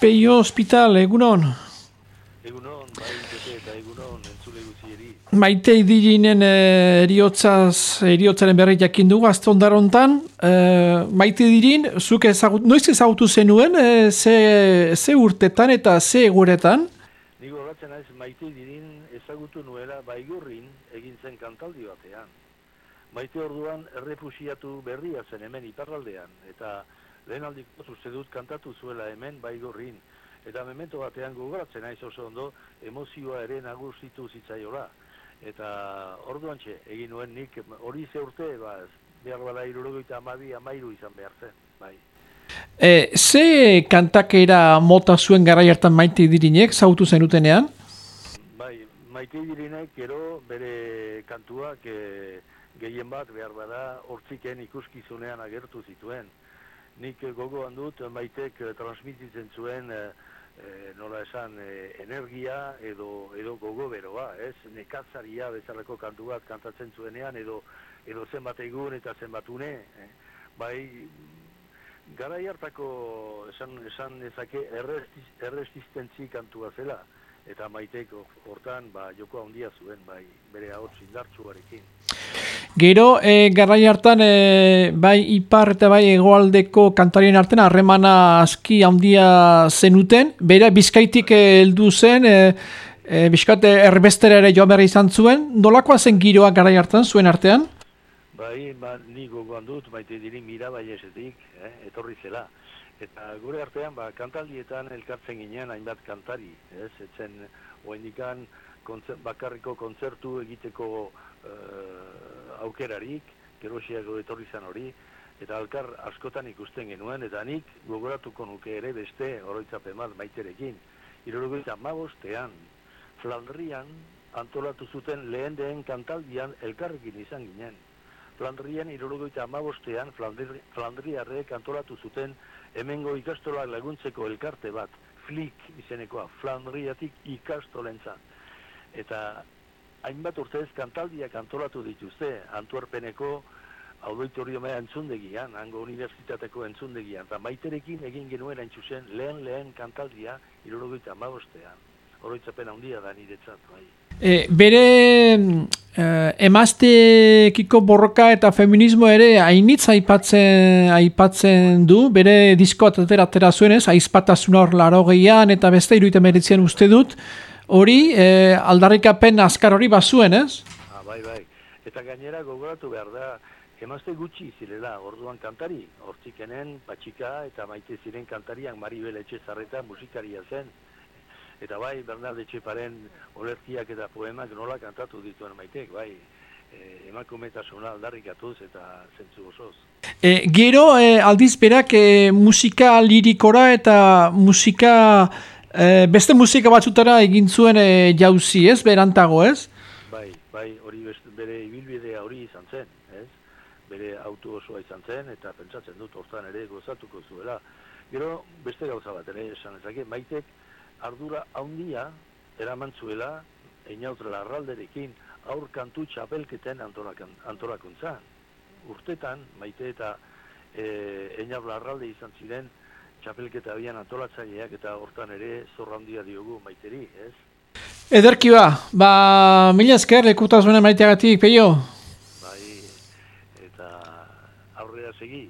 Peio Hospital, egunon? Egunon, bai, bete eta egunon, entzule guzieri. Maite idirinen eh, eriotzaz, eriotzaren berri jakin dugu, azte ondarontan. Eh, maite idirin, zuk ezagut, noiz ezagutu zenuen, eh, ze, ze urtetan eta ze eguretan? Nigo horretzen naiz maite dirin ezagutu nuela baigurrin egin zen kantaldi batean. Maite orduan errefusiatu berria zen hemen iparraldean, eta lehen aldiko uste dut kantatu zuela hemen baigurrin. Eta memento batean gogoratzen naiz oso ondo emozioa ere nagusitu zitzaiola. Eta orduan txe, egin nuen nik hori ze urte, ba, behar bala irurogeita amabi amairu izan behar zen, bai. E, ze kantakera mota zuen gara hartan maite idirinek, zautu zenutenean? Bai, maite dirinek gero bere kantuak e, gehien bat behar bada hortziken ikuskizunean agertu zituen. Nik eh, gogoan dut maitek eh, transmititzen zuen e, nola esan e, energia edo, edo gogo beroa, ez? Nekatzaria bezalako kantu bat kantatzen zuenean edo edo zenbat egun eta zenbat une. Eh? Bai, garai hartako esan esan ezake errestiz, erresistentzi kantua zela eta maitek hortan ba joko handia zuen bai bere ahots indartsuarekin. Gero, e, garai hartan, e, bai ipar eta bai egoaldeko kantarien artean harremana aski handia zenuten, bera bizkaitik heldu zen, e, e, bizkat erbestera ere joan behar izan zuen, nolakoa zen giroa garai hartan zuen artean? Bai, ba, ni gogoan dut, maite diri mira bai esetik, eh, etorri zela. Eta gure artean, ba, kantaldietan elkartzen ginean hainbat kantari, ez, etzen, oendikan, kontzer, bakarriko kontzertu egiteko uh, aukerarik, gerosiago etorri zan hori, eta alkar askotan ikusten genuen, eta nik gogoratuko nuke ere beste oroitzapen bat maiterekin. Irorogoita magostean, Flandrian antolatu zuten lehen dehen kantaldian elkarrekin izan ginen. Flandrian irorogoita amabostean Flandri, Flandriarrek antolatu zuten hemengo ikastolak laguntzeko elkarte bat, flik izenekoa, Flandriatik ikastolentza. Eta hainbat urtez kantaldiak antolatu dituzte, Antuerpeneko auditoriumea entzundegian, hango unibertsitateko entzundegian, eta maiterekin egin genuen entzuzen lehen lehen kantaldia irorogoita amabostean. Oroitzapen handia da niretzat, bai. E, bere e, emaztekiko borroka eta feminismo ere hainitz aipatzen, aipatzen du, bere disko atera atera zuenez, aizpatasuna hor laro gehian eta beste iruite meritzen uste dut, hori e, aldarrikapen azkar hori bazuen, ez? Ah, bai, bai. Eta gainera gogoratu behar da, emazte gutxi zirela, orduan kantari, hortzikenen, patxika eta maite ziren kantariak Maribel Etxezarreta musikaria zen, Eta bai, Bernard Etxeparen olerkiak eta poemak nola kantatu dituen maitek, bai, e, emakumetasuna aldarrikatuz eta zentzu osoz. E, gero, e, aldiz berak, e, musika lirikora eta musika, e, beste musika batzutara egin zuen e, jauzi, ez, berantago, ez? Bai, bai, hori bere ibilbidea hori izan zen, ez? Bere auto osoa izan zen, eta pentsatzen dut hortan ere gozatuko zuela. Gero, beste gauza bat ere, esan ezake, maitek, ardura handia eraman zuela einautra larralderekin aur kantu txapelketen antolakuntzan. Urtetan, maite eta e, einaur larralde izan ziren txapelketa abian antolatzaileak eta hortan ere zorra handia diogu maiteri, ez? Ederki ba, ba, mila esker, lekutasunen maiteagatik, peio? Bai, eta aurrera segi.